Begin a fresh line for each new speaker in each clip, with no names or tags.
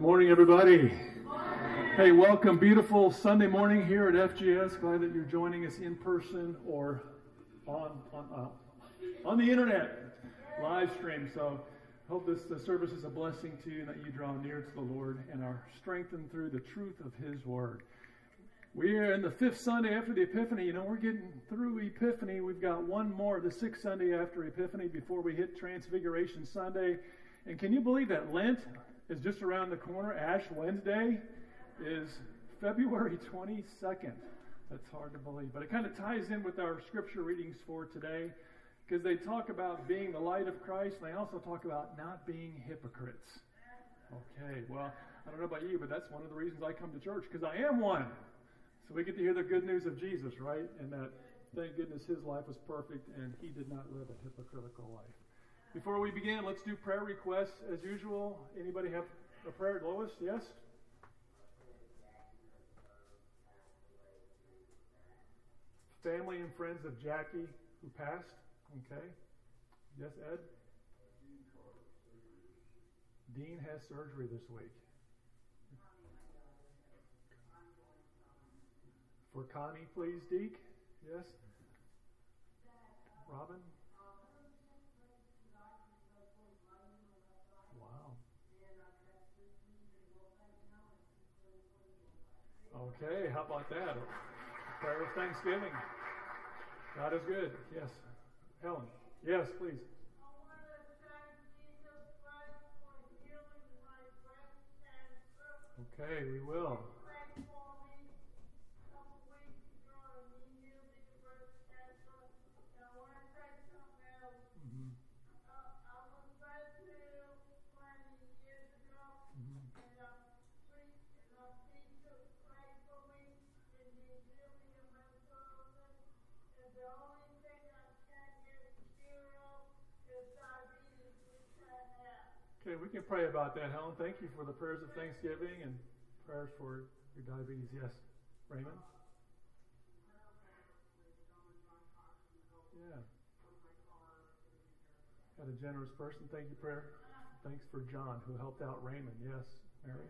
Good morning, everybody. Hey, welcome. Beautiful Sunday morning here at FGS. Glad that you're joining us in person or on on uh, on the internet live stream. So, hope this the service is a blessing to you and that you draw near to the Lord and are strengthened through the truth of His Word. We are in the fifth Sunday after the Epiphany. You know, we're getting through Epiphany. We've got one more, the sixth Sunday after Epiphany, before we hit Transfiguration Sunday. And can you believe that Lent is just around the corner. Ash Wednesday is February 22nd. That's hard to believe. But it kind of ties in with our scripture readings for today because they talk about being the light of Christ and they also talk about not being hypocrites. Okay, well, I don't know about you, but that's one of the reasons I come to church because I am one. So we get to hear the good news of Jesus, right? And that thank goodness his life was perfect and he did not live a hypocritical life. Before we begin, let's do prayer requests as usual. Anybody have a prayer? Lois, yes? Family and friends of Jackie who passed. Okay. Yes, Ed? Dean has surgery this week. For Connie, please, Deke. Yes? Robin? Okay, how about that? Prayer of thanksgiving. God is good. Yes. Helen. Yes, please. Okay, we will. Pray about that, Helen. Thank you for the prayers of thanksgiving and prayers for your diabetes. Yes, Raymond? Yeah. Got a generous person. Thank you, prayer. Thanks for John, who helped out Raymond. Yes, Mary?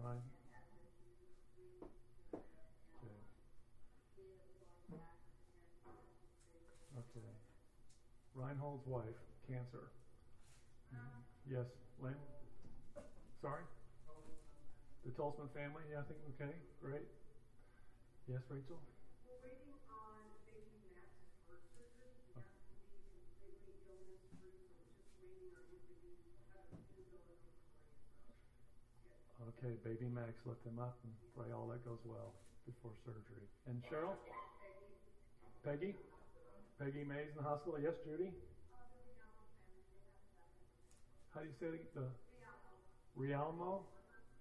Right. Okay. Reinhold's wife, cancer. Yes, Lynn? Sorry? The Tolsman family? Yeah, I think, okay, great. Yes, Rachel?
We're waiting on baby Max's heart surgery. He has to be completely illness free, so we're just waiting on him to be, have his ability.
Okay, baby Max, lift him up and pray all that goes well before surgery. And Cheryl? Peggy? Peggy Mays in the hospital. Yes, Judy? How do you say it? The Rialmo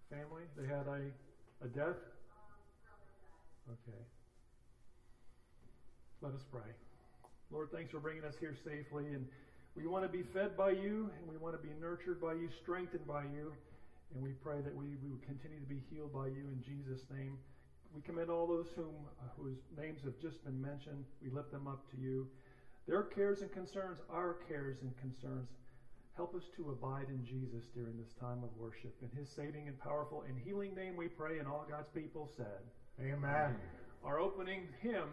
family? They had a, a death? Okay. Let us pray. Lord, thanks for bringing us here safely. And we want to be fed by you, and we want to be nurtured by you, strengthened by you. And we pray that we, we will continue to be healed by you in Jesus' name. We commend all those whom, uh, whose names have just been mentioned. We lift them up to you. Their cares and concerns, our cares and concerns. Help us to abide in Jesus during this time of worship. In his saving and powerful and healing name we pray, and all God's people said,
Amen.
Our opening hymn,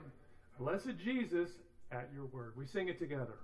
Blessed Jesus, at your word. We sing it together.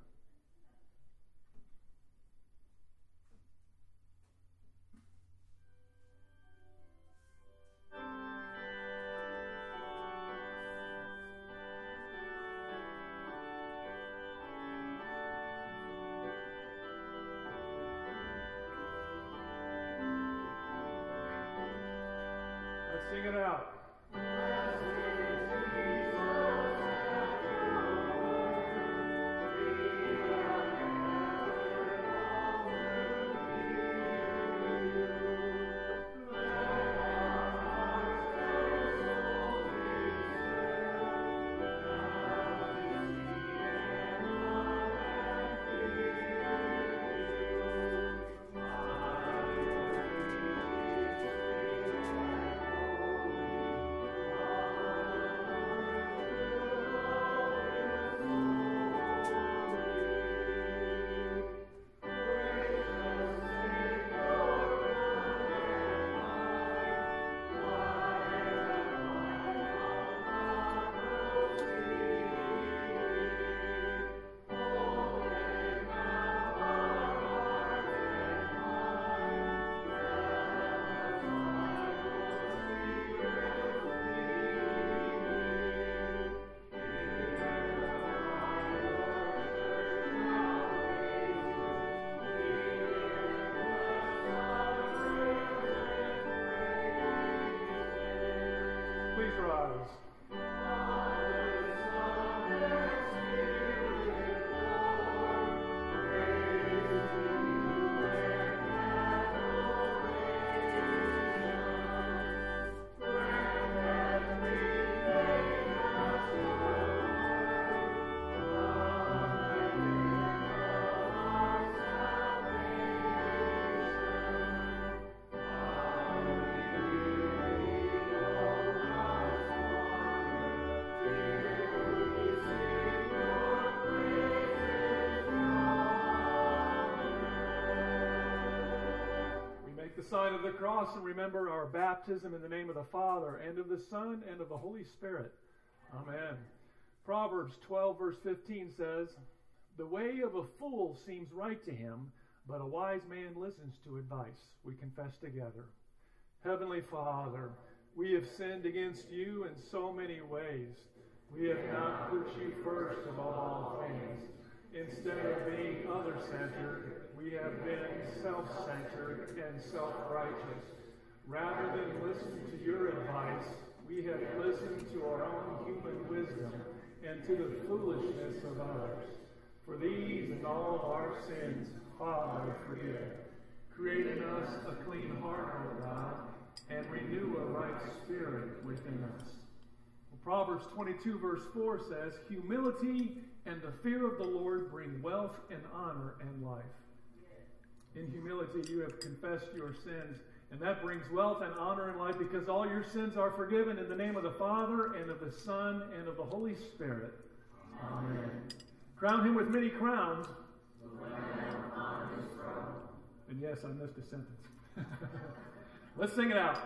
Sign of the cross and remember our baptism in the name of the Father, and of the Son, and of the Holy Spirit. Amen. Proverbs 12, verse 15 says, The way of a fool seems right to him, but a wise man listens to advice. We confess together. Heavenly Father, we have sinned against you in so many ways. We have not put you first of all things. Instead of being other centered, we have been self centered and self righteous. Rather than listen to your advice, we have listened to our own human wisdom and to the foolishness of others. For these and all of our sins, Father, forgive. Create in us a clean heart, O God, and renew a right spirit within us. Proverbs 22, verse 4 says, Humility and the fear of the Lord bring wealth and honor and life. In humility, you have confessed your sins, and that brings wealth and honor and life because all your sins are forgiven in the name of the Father, and of the Son, and of the Holy Spirit. Amen. Crown him with many crowns. And yes, I missed a sentence. Let's sing it out.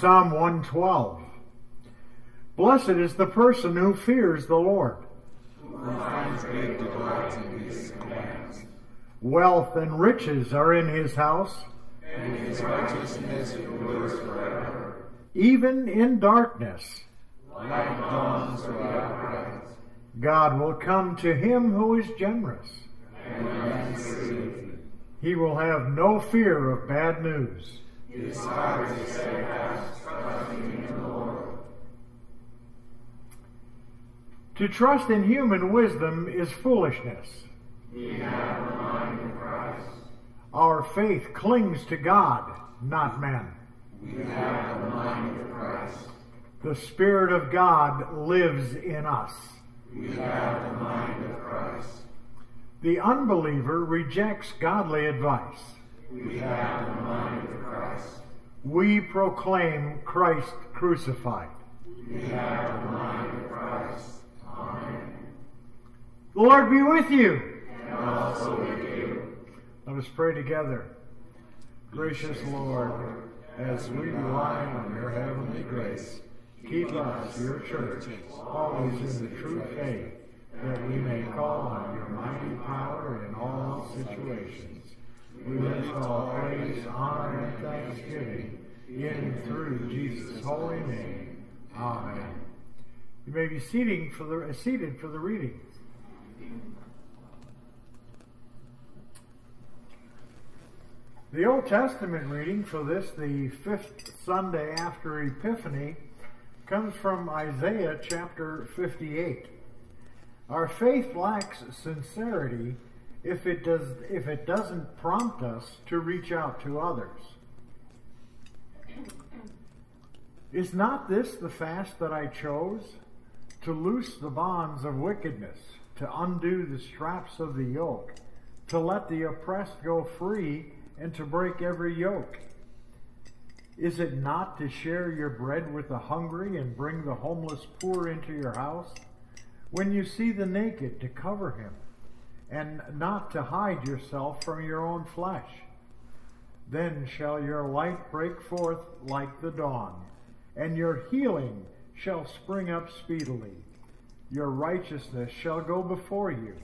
Psalm 112 Blessed is the person who fears the Lord.
Who finds good delight in his commands,
Wealth and riches are in his house.
and his righteousness endures forever.
Even in darkness,
Light dawns
God will come to him who is generous. He will have no fear of bad news. To trust in human wisdom is foolishness. Our faith clings to God, not
man. The
Spirit of God lives in us.
The
unbeliever rejects godly advice.
We have the mind of Christ.
We proclaim Christ crucified.
We have the mind of Christ. Amen.
The Lord be with you.
And also with you.
Let us pray together. Gracious Lord, as we rely on your heavenly grace, keep us, your church, always in the true faith, that we may call on your mighty power in all situations. We lift all praise, honor, and thanksgiving in and through Jesus' holy name. Amen. You may be seating for the, uh, seated for the reading. The Old Testament reading for this, the fifth Sunday after Epiphany, comes from Isaiah chapter 58. Our faith lacks sincerity if it does if it doesn't prompt us to reach out to others. Is not this the fast that I chose? To loose the bonds of wickedness, to undo the straps of the yoke, to let the oppressed go free, and to break every yoke. Is it not to share your bread with the hungry and bring the homeless poor into your house? When you see the naked, to cover him, and not to hide yourself from your own flesh. Then shall your light break forth like the dawn, and your healing shall spring up speedily. Your righteousness shall go before you.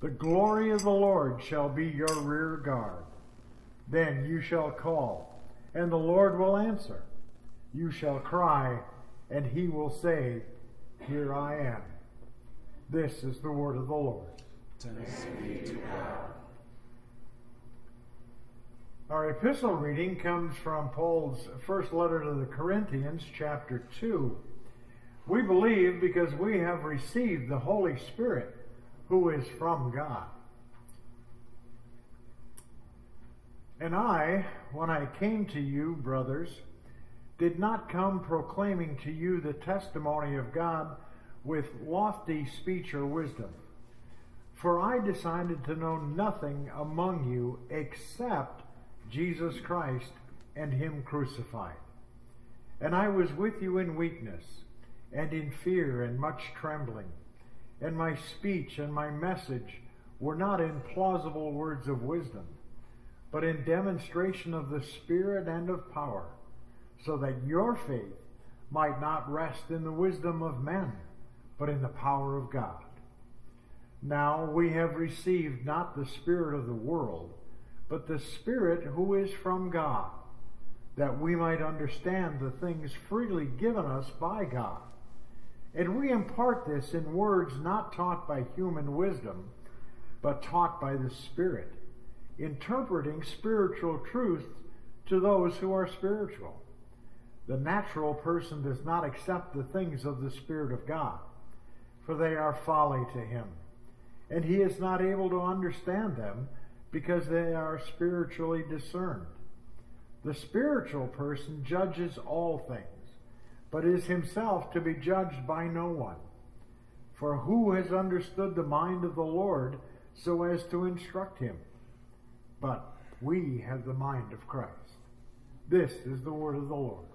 The glory of the Lord shall be your rear guard. Then you shall call, and the Lord will answer. You shall cry, and he will say, Here I am. This is the word of the Lord.
Be to God.
Our epistle reading comes from Paul's first letter to the Corinthians, chapter 2. We believe because we have received the Holy Spirit, who is from God. And I, when I came to you, brothers, did not come proclaiming to you the testimony of God with lofty speech or wisdom. For I decided to know nothing among you except Jesus Christ and Him crucified. And I was with you in weakness, and in fear, and much trembling. And my speech and my message were not in plausible words of wisdom, but in demonstration of the Spirit and of power, so that your faith might not rest in the wisdom of men, but in the power of God. Now we have received not the Spirit of the world, but the Spirit who is from God, that we might understand the things freely given us by God. And we impart this in words not taught by human wisdom, but taught by the Spirit, interpreting spiritual truth to those who are spiritual. The natural person does not accept the things of the Spirit of God, for they are folly to him, and he is not able to understand them because they are spiritually discerned. The spiritual person judges all things but is himself to be judged by no one. For who has understood the mind of the Lord so as to instruct him? But we have the mind of Christ. This is the word of the Lord.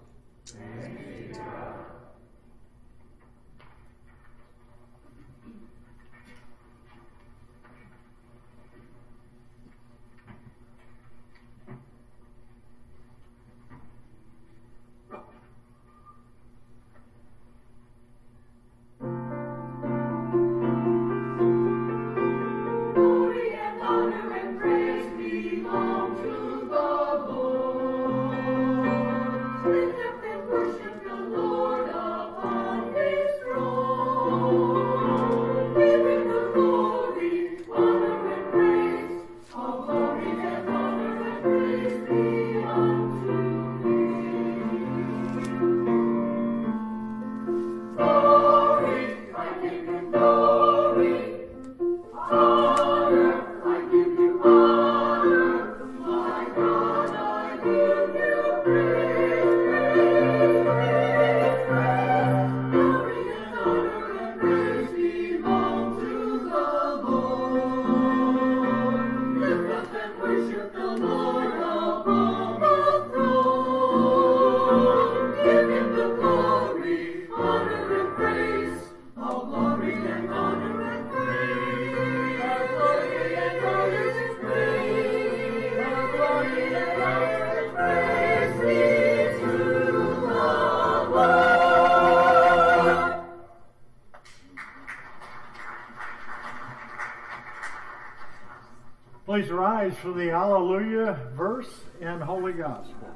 Rise for the Hallelujah verse and Holy Gospel.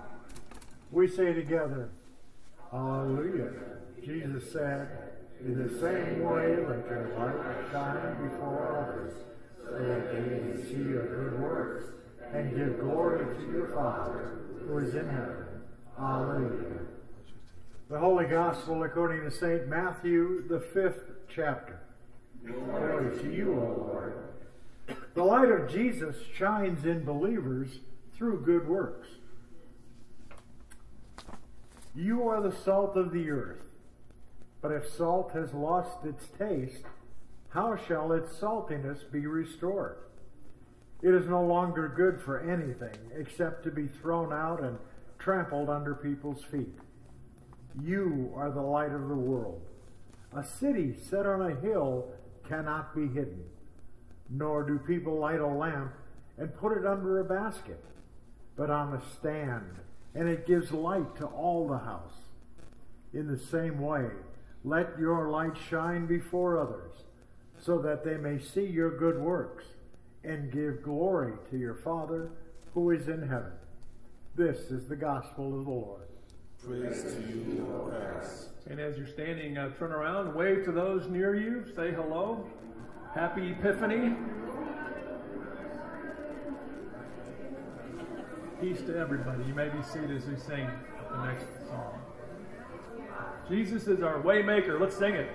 We say together, Hallelujah. Jesus said, In the same way, let your light shine before others, so that they may see your good works and give glory to your Father who is in heaven. Alleluia. The Holy Gospel according to St. Matthew, the fifth chapter. Glory to you, O Lord. The light of Jesus shines in believers through good works. You are the salt of the earth. But if salt has lost its taste, how shall its saltiness be restored? It is no longer good for anything except to be thrown out and trampled under people's feet. You are the light of the world. A city set on a hill cannot be hidden, nor do people light a lamp and put it under a basket, but on a stand, and it gives light to all the house. In the same way, let your light shine before others, so that they may see your good works and give glory to your Father who is in heaven. This is the gospel of the Lord.
Praise to you, Lord Christ.
And as you're standing, uh, turn around, wave to those near you, say hello. Happy Epiphany. Peace to everybody. You may be seated as we sing the next song. Jesus is our waymaker. Let's sing it.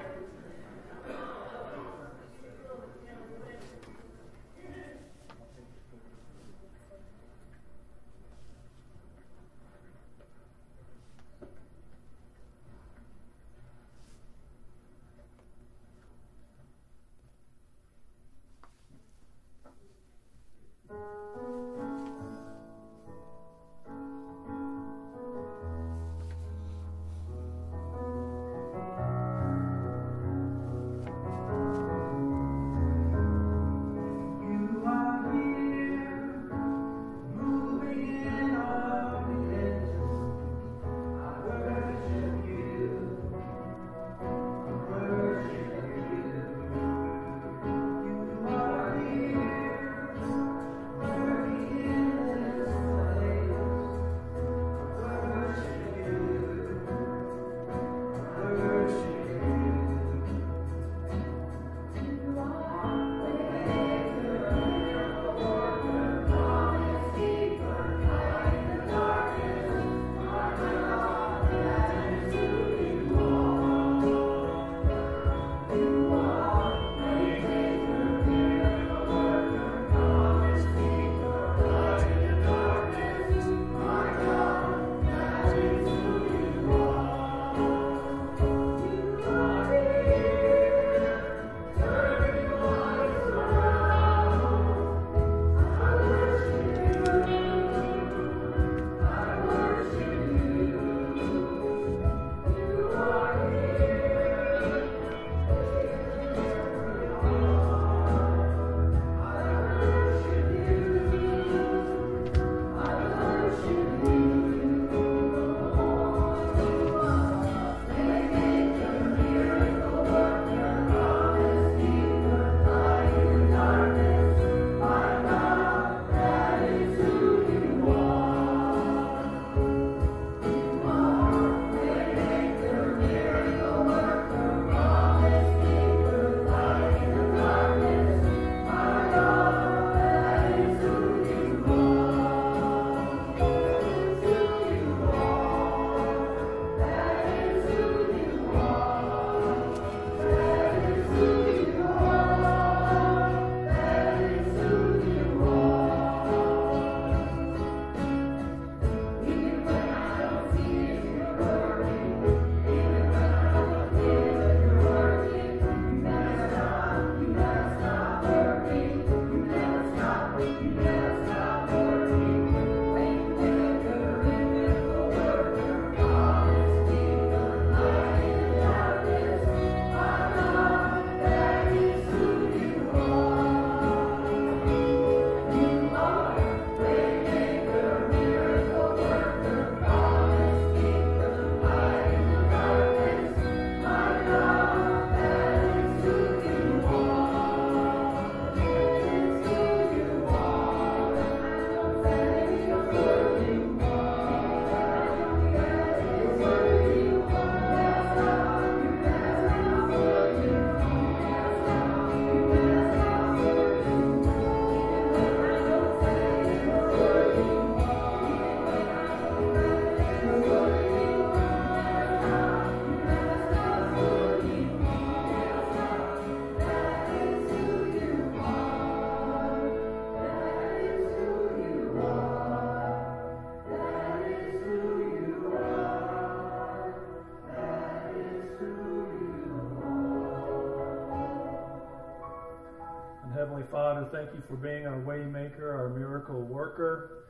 Father, thank you for being our waymaker, our miracle worker,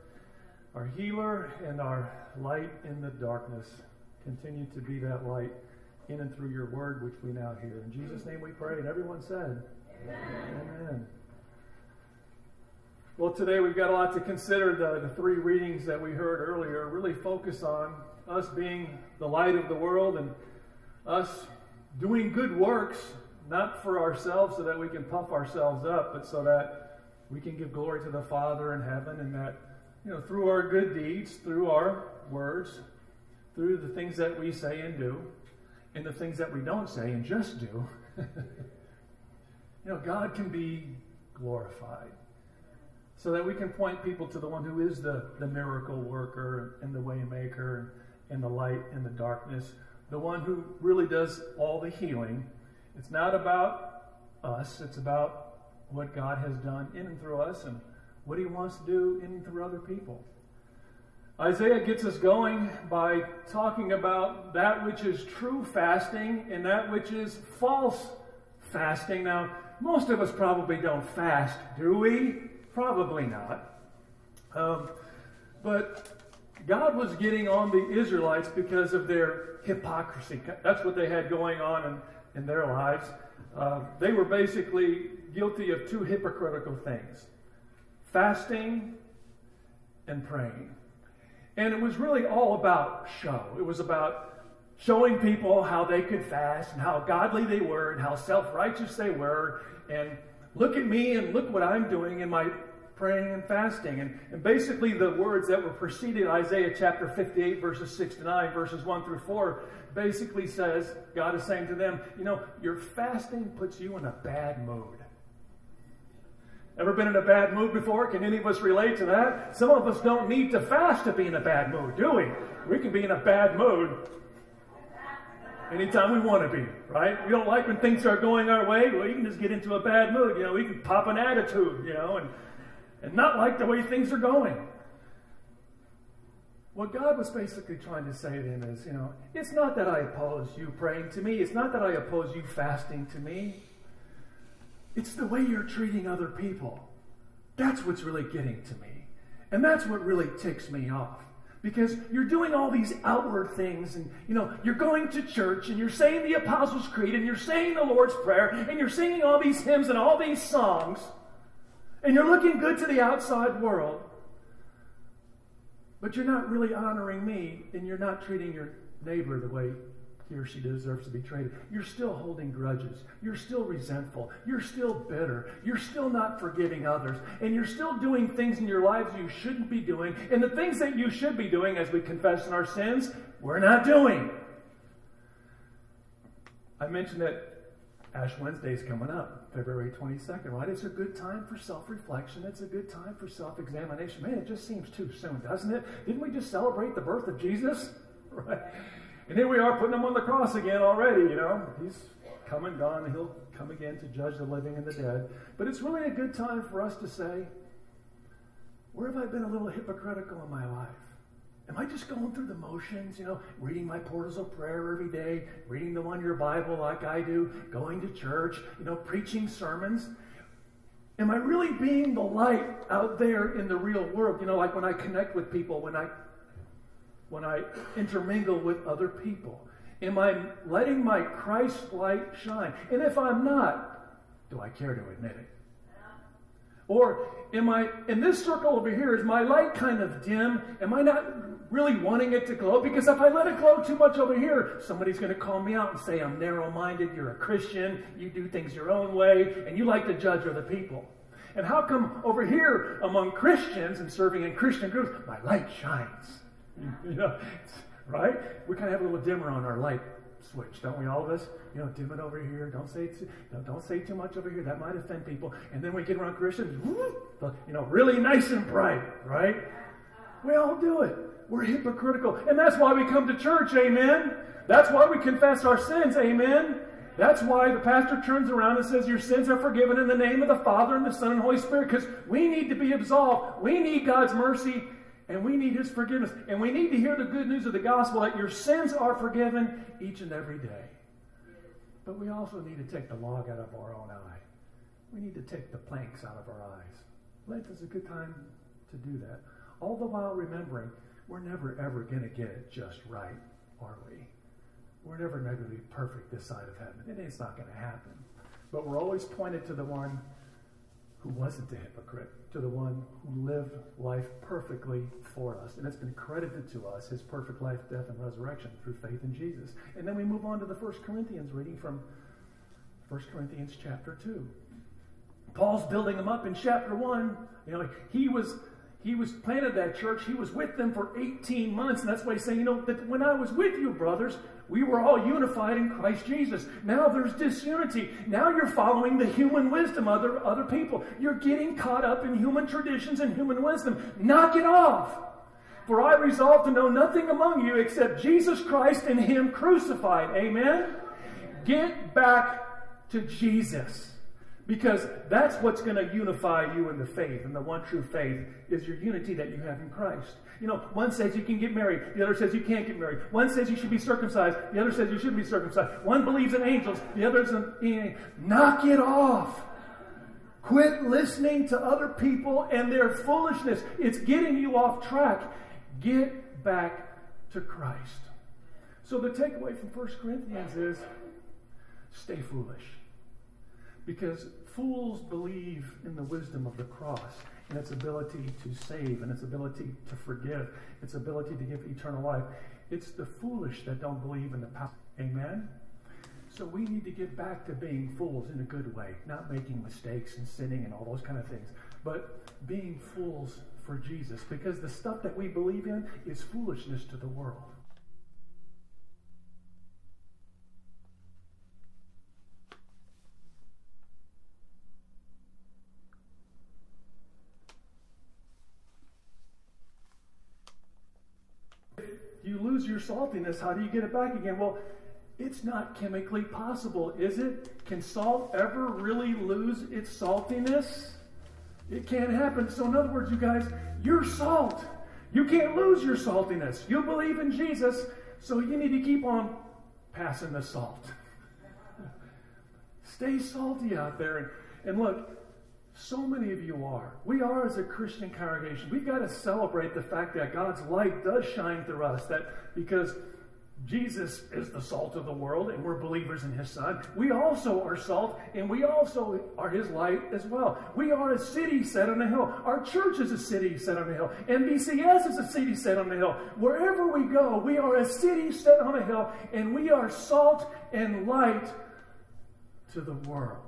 our healer, and our light in the darkness. Continue to be that light in and through your word, which we now hear. In Jesus' name we pray. And everyone said, Amen. Amen. Well, today we've got a lot to consider. The, the three readings that we heard earlier really focus on us being the light of the world and us doing good works, not for ourselves so that we can puff ourselves up, but so that we can give glory to the Father in heaven and that, you know, through our good deeds, through our words, through the things that we say and do, and the things that we don't say and just do, you know, God can be glorified. So that we can point people to the one who is the, the miracle worker and the waymaker and the light in the darkness, the one who really does all the healing. It's not about us, it's about what God has done in and through us and what he wants to do in and through other people. Isaiah gets us going by talking about that which is true fasting and that which is false fasting. Now, most of us probably don't fast, do we? Probably not. Um, but God was getting on the Israelites because of their hypocrisy. That's what they had going on in, in their lives. Uh, they were basically guilty of two hypocritical things fasting and praying. And it was really all about show. It was about showing people how they could fast and how godly they were and how self righteous they were. And look at me and look what I'm doing in my praying and fasting. And, and basically, the words that were preceding Isaiah chapter 58, verses 6 to 9, verses 1 through 4, basically says, God is saying to them, you know, your fasting puts you in a bad mood. Ever been in a bad mood before? Can any of us relate to that? Some of us don't need to fast to be in a bad mood, do we? We can be in a bad mood anytime we want to be, right? We don't like when things are going our way. Well, you can just get into a bad mood. You know, we can pop an attitude, you know, and, and not like the way things are going. What God was basically trying to say to is, you know, it's not that I oppose you praying to me. It's not that I oppose you fasting to me. It's the way you're treating other people. That's what's really getting to me. And that's what really ticks me off. Because you're doing all these outward things, and you know, you're going to church and you're saying the Apostles' Creed and you're saying the Lord's Prayer and you're singing all these hymns and all these songs, and you're looking good to the outside world. But you're not really honoring me, and you're not treating your neighbor the way he or she deserves to be treated. You're still holding grudges. You're still resentful. You're still bitter. You're still not forgiving others. And you're still doing things in your lives you shouldn't be doing. And the things that you should be doing as we confess in our sins, we're not doing. I mentioned that Ash Wednesday is coming up, February 22nd, right? It's a good time for self reflection. It's a good time for self examination. Man, it just seems too soon, doesn't it? Didn't we just celebrate the birth of Jesus? Right? And here we are putting him on the cross again already, you know. He's come and gone, he'll come again to judge the living and the dead. But it's really a good time for us to say, where have I been a little hypocritical in my life? Am I just going through the motions, you know, reading my portals of prayer every day, reading the one year Bible like I do, going to church, you know, preaching sermons? Am I really being the light out there in the real world? You know, like when I connect with people, when I when I intermingle with other people? Am I letting my Christ light shine? And if I'm not, do I care to admit it? Or am I, in this circle over here, is my light kind of dim? Am I not really wanting it to glow? Because if I let it glow too much over here, somebody's going to call me out and say, I'm narrow minded, you're a Christian, you do things your own way, and you like to judge other people. And how come over here among Christians and serving in Christian groups, my light shines? you know, right? We kind of have a little dimmer on our light switch, don't we? All of us, you know, dim it over here. Don't say too, don't say too much over here. That might offend people. And then we get around Christians, you know, really nice and bright, right? We all do it. We're hypocritical, and that's why we come to church. Amen. That's why we confess our sins. Amen. That's why the pastor turns around and says, Your sins are forgiven in the name of the Father and the Son and Holy Spirit, because we need to be absolved. We need God's mercy and we need His forgiveness. And we need to hear the good news of the gospel that your sins are forgiven each and every day. But we also need to take the log out of our own eye we need to take the planks out of our eyes. Lent is a good time to do that. All the while remembering we're never ever going to get it just right, are we? We're never going to be perfect this side of heaven. It is not going to happen. But we're always pointed to the one who wasn't a hypocrite, to the one who lived life perfectly for us. And it's been credited to us, his perfect life, death, and resurrection through faith in Jesus. And then we move on to the First Corinthians reading from 1 Corinthians chapter 2. Paul's building them up in chapter 1. You know, he was he was planted that church. He was with them for 18 months. And that's why he's saying, you know, that when I was with you, brothers, we were all unified in Christ Jesus. Now there's disunity. Now you're following the human wisdom of other, other people. You're getting caught up in human traditions and human wisdom. Knock it off. For I resolve to know nothing among you except Jesus Christ and Him crucified. Amen? Get back to Jesus. Because that's what's going to unify you in the faith. And the one true faith is your unity that you have in Christ. You know, one says you can get married, the other says you can't get married. One says you should be circumcised, the other says you shouldn't be circumcised. One believes in angels, the other doesn't. Knock it off. Quit listening to other people and their foolishness. It's getting you off track. Get back to Christ. So the takeaway from 1 Corinthians is stay foolish. Because fools believe in the wisdom of the cross and its ability to save and its ability to forgive, its ability to give eternal life. It's the foolish that don't believe in the power. Amen? So we need to get back to being fools in a good way, not making mistakes and sinning and all those kind of things, but being fools for Jesus because the stuff that we believe in is foolishness to the world. You lose your saltiness, how do you get it back again? Well, it's not chemically possible, is it? Can salt ever really lose its saltiness? It can't happen. So, in other words, you guys, you're salt. You can't lose your saltiness. You believe in Jesus, so you need to keep on passing the salt. Stay salty out there. And, and look, so many of you are. We are as a Christian congregation. We've got to celebrate the fact that God's light does shine through us. That because Jesus is the salt of the world and we're believers in his son, we also are salt and we also are his light as well. We are a city set on a hill. Our church is a city set on a hill. NBCS is a city set on a hill. Wherever we go, we are a city set on a hill and we are salt and light to the world.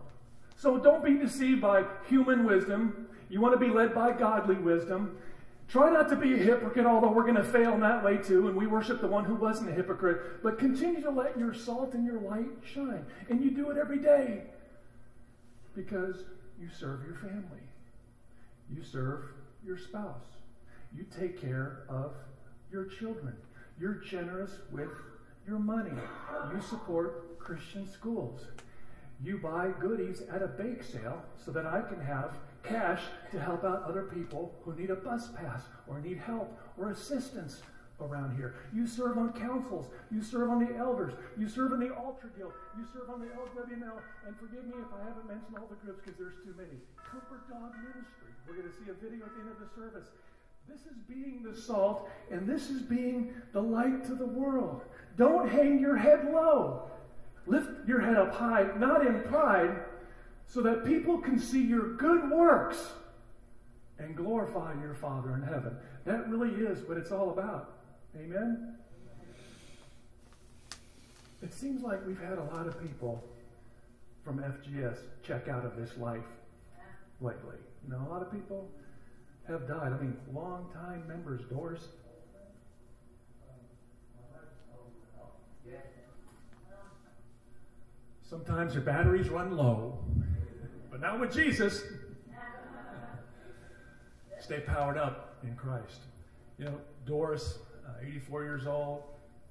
So don't be deceived by human wisdom. You want to be led by godly wisdom. Try not to be a hypocrite, although we're going to fail in that way too, and we worship the one who wasn't a hypocrite. But continue to let your salt and your light shine. And you do it every day because you serve your family, you serve your spouse, you take care of your children, you're generous with your money, you support Christian schools you buy goodies at a bake sale so that I can have cash to help out other people who need a bus pass or need help or assistance around here. You serve on councils. You serve on the elders. You serve in the altar guild. You serve on the LWML. And forgive me if I haven't mentioned all the groups because there's too many. Comfort Dog Ministry. We're going to see a video at the end of the service. This is being the salt, and this is being the light to the world. Don't hang your head low. Lift your head up high, not in pride, so that people can see your good works and glorify your Father in heaven. That really is what it's all about. Amen? It seems like we've had a lot of people from FGS check out of this life lately. You know, a lot of people have died. I mean, long-time members, Doris Sometimes your batteries run low, but not with Jesus. Stay powered up in Christ. You know, Doris, uh, 84 years old,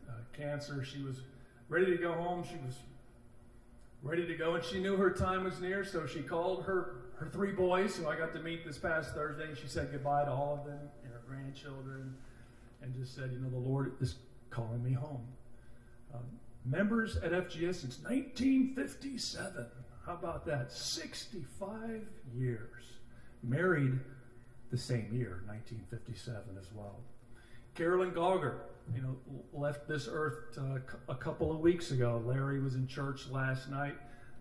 uh, cancer. She was ready to go home. She was ready to go, and she knew her time was near, so she called her, her three boys, who I got to meet this past Thursday, and she said goodbye to all of them and her grandchildren, and just said, You know, the Lord is calling me home. Um, members at FGS since 1957. How about that? 65 years. Married the same year, 1957 as well. Carolyn Gauger, you know, left this earth uh, a couple of weeks ago. Larry was in church last night.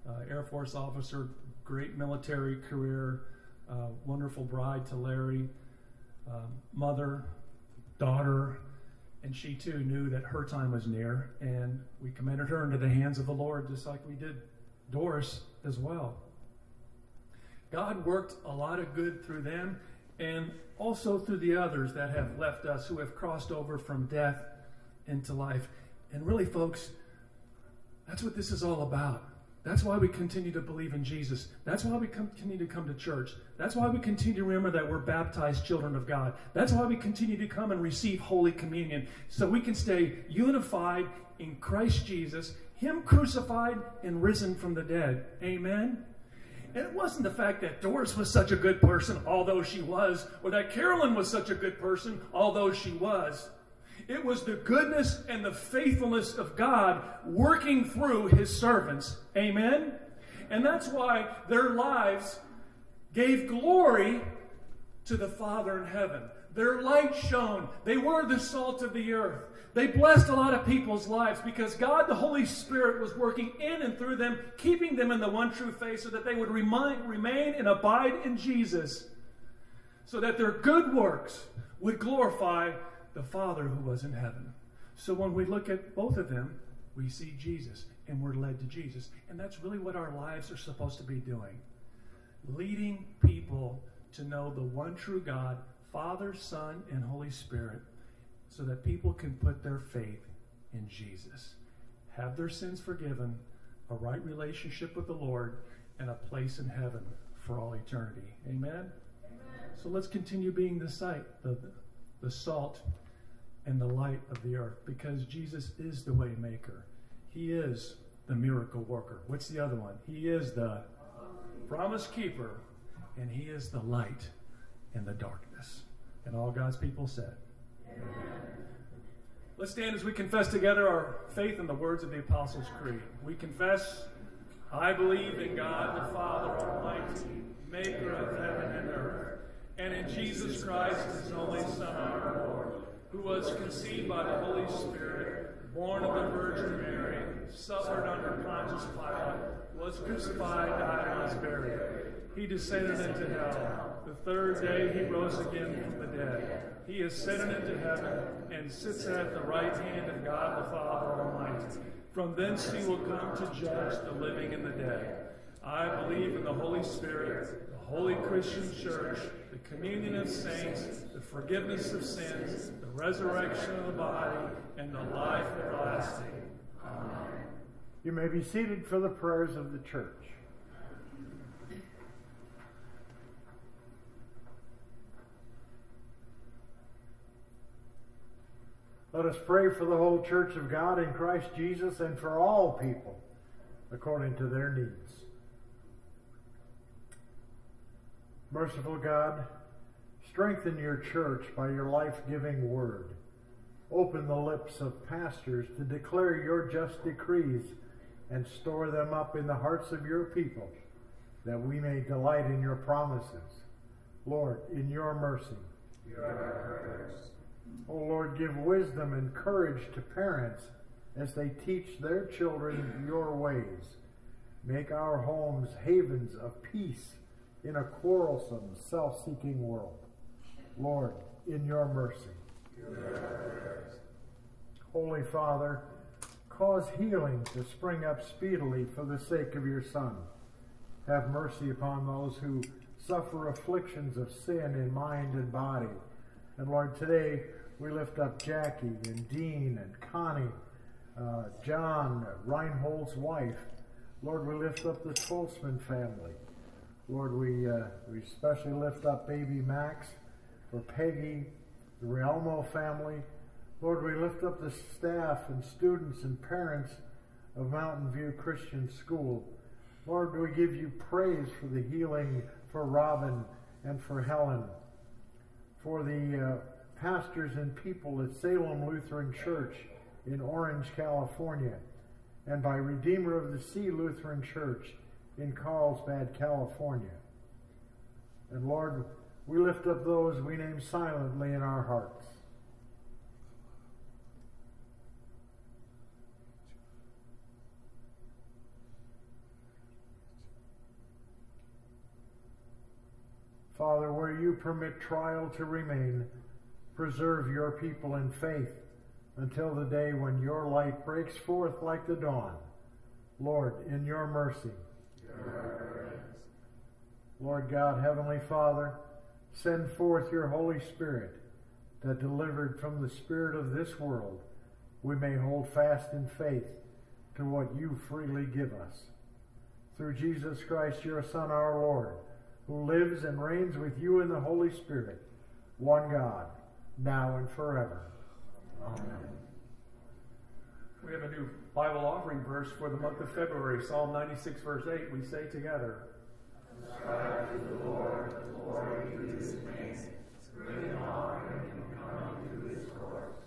Uh, Air Force officer, great military career, uh, wonderful bride to Larry, um, mother, daughter, and she too knew that her time was near, and we commended her into the hands of the Lord, just like we did Doris as well. God worked a lot of good through them and also through the others that have left us who have crossed over from death into life. And really, folks, that's what this is all about. That's why we continue to believe in Jesus. That's why we continue to come to church. That's why we continue to remember that we're baptized children of God. That's why we continue to come and receive Holy Communion so we can stay unified in Christ Jesus, Him crucified and risen from the dead. Amen. And it wasn't the fact that Doris was such a good person, although she was, or that Carolyn was such a good person, although she was. It was the goodness and the faithfulness of God working through his servants. Amen? And that's why their lives gave glory to the Father in heaven. Their light shone. They were the salt of the earth. They blessed a lot of people's lives because God, the Holy Spirit, was working in and through them, keeping them in the one true faith so that they would remain, remain and abide in Jesus, so that their good works would glorify the Father who was in heaven. So when we look at both of them, we see Jesus and we're led to Jesus. And that's really what our lives are supposed to be doing leading people to know the one true God, Father, Son, and Holy Spirit so that people can put their faith in Jesus, have their sins forgiven, a right relationship with the Lord, and a place in heaven for all eternity. Amen? Amen. So let's continue being the sight, the, the salt, and the light of the earth because Jesus is the way maker. He is the miracle worker. What's the other one? He is the promise keeper, and He is the light in the darkness. And all God's people said, Let's stand as we confess together our faith in the words of the Apostles' Creed. We confess, I believe in God the Father Almighty, maker of heaven and earth, and in Jesus Christ, his only Son, our Lord, who was conceived by the Holy Spirit, born of the Virgin Mary, suffered under Pontius Pilate, was crucified, died, and was buried. He descended into hell. The third day he rose again from the dead. He ascended into heaven and sits at the right hand of God the Father Almighty. From thence he will come to judge the living and the dead. I believe in the Holy Spirit, holy Christian church, the communion of saints, the forgiveness of sins, the resurrection of the body, and the life everlasting. Amen.
You may be seated for the prayers of the church. Let us pray for the whole church of God in Christ Jesus and for all people according to their needs. Merciful God, strengthen your church by your life giving word. Open the lips of pastors to declare your just decrees and store them up in the hearts of your people that we may delight in your promises. Lord, in your mercy. O oh Lord, give wisdom and courage to parents as they teach their children your ways. Make our homes havens of peace in a quarrelsome, self seeking world. Lord, in your mercy. Holy Father, cause healing to spring up speedily for the sake of your Son. Have mercy upon those who suffer afflictions of sin in mind and body. And Lord, today we lift up Jackie and Dean and Connie, uh, John, Reinhold's wife. Lord, we lift up the Tolzman family. Lord, we, uh, we especially lift up baby Max for Peggy, the Realmo family. Lord, we lift up the staff and students and parents of Mountain View Christian School. Lord, we give you praise for the healing for Robin and for Helen, for the uh, pastors and people at Salem Lutheran Church in Orange, California, and by Redeemer of the Sea Lutheran Church in Carlsbad, California. And Lord, we lift up those we name silently in our hearts. Father, where you permit trial to remain, preserve your people in faith until the day when your light breaks forth like the dawn. Lord, in your mercy. Lord God, Heavenly Father, send forth your Holy Spirit that delivered from the spirit of this world, we may hold fast in faith to what you freely give us. Through Jesus Christ, your Son, our Lord, who lives and reigns with you in the Holy Spirit, one God, now and forever. Amen.
We have a new Bible offering verse for the month of February, Psalm 96, verse 8. We say together,
Ascribe to the Lord the glory due his name. Honor and come into his courts.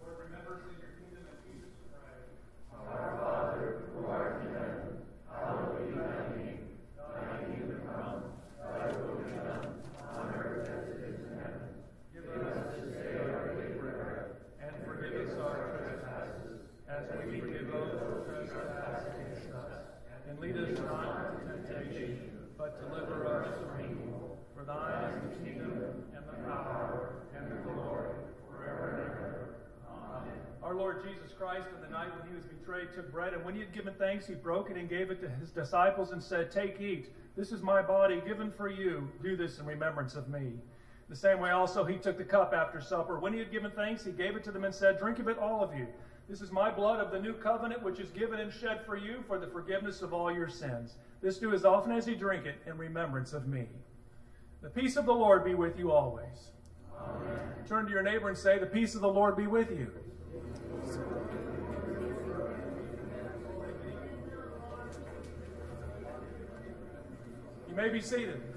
Lord, remember us in your kingdom and Jesus Christ.
Our Father, who art in heaven, hallowed be thy name. Thy kingdom come, thy will be done, on earth as it is in heaven.
Give us this day our daily bread, and forgive us our trespasses, as we forgive those who trespass against us. And lead us not into temptation, deliver us from evil. For thine is the kingdom, and the power, and the glory, forever and ever. Amen. Our Lord Jesus Christ, on the night when he was betrayed, took bread, and when he had given thanks, he broke it and gave it to his disciples and said, Take, eat. This is my body given for you. Do this in remembrance of me. The same way also he took the cup after supper. When he had given thanks, he gave it to them and said, Drink of it, all of you. This is my blood of the new covenant, which is given and shed for you for the forgiveness of all your sins. This do as often as you drink it in remembrance of me. The peace of the Lord be with you always. Amen. Turn to your neighbor and say, The peace of the Lord be with you. You may be seated.